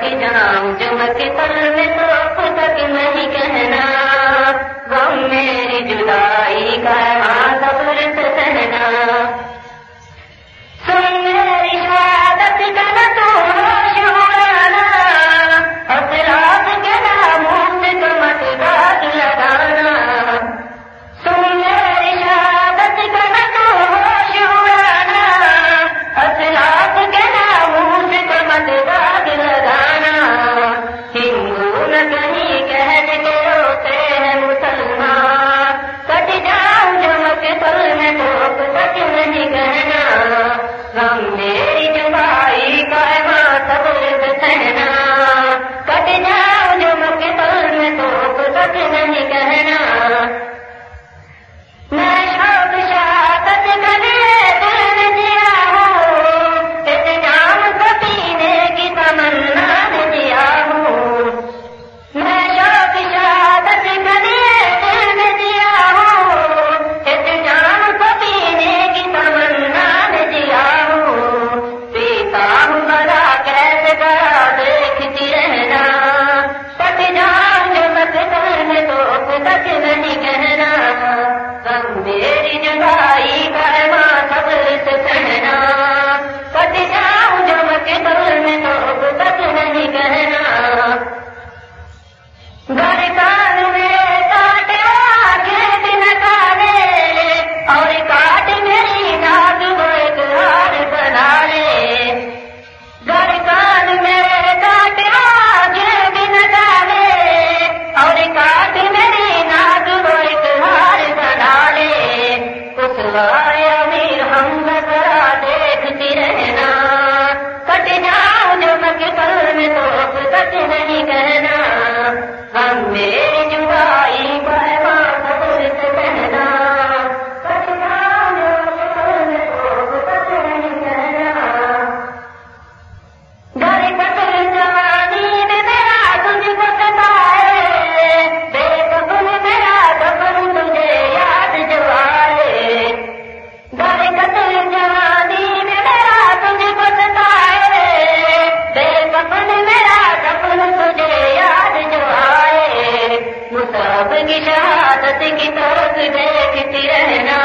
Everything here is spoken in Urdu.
تک جاؤں جمک پر میں تو تک نہیں کہنا غم میری جدا سب میں میری جگائی کی شہادت کی طرف دیکھتی رہنا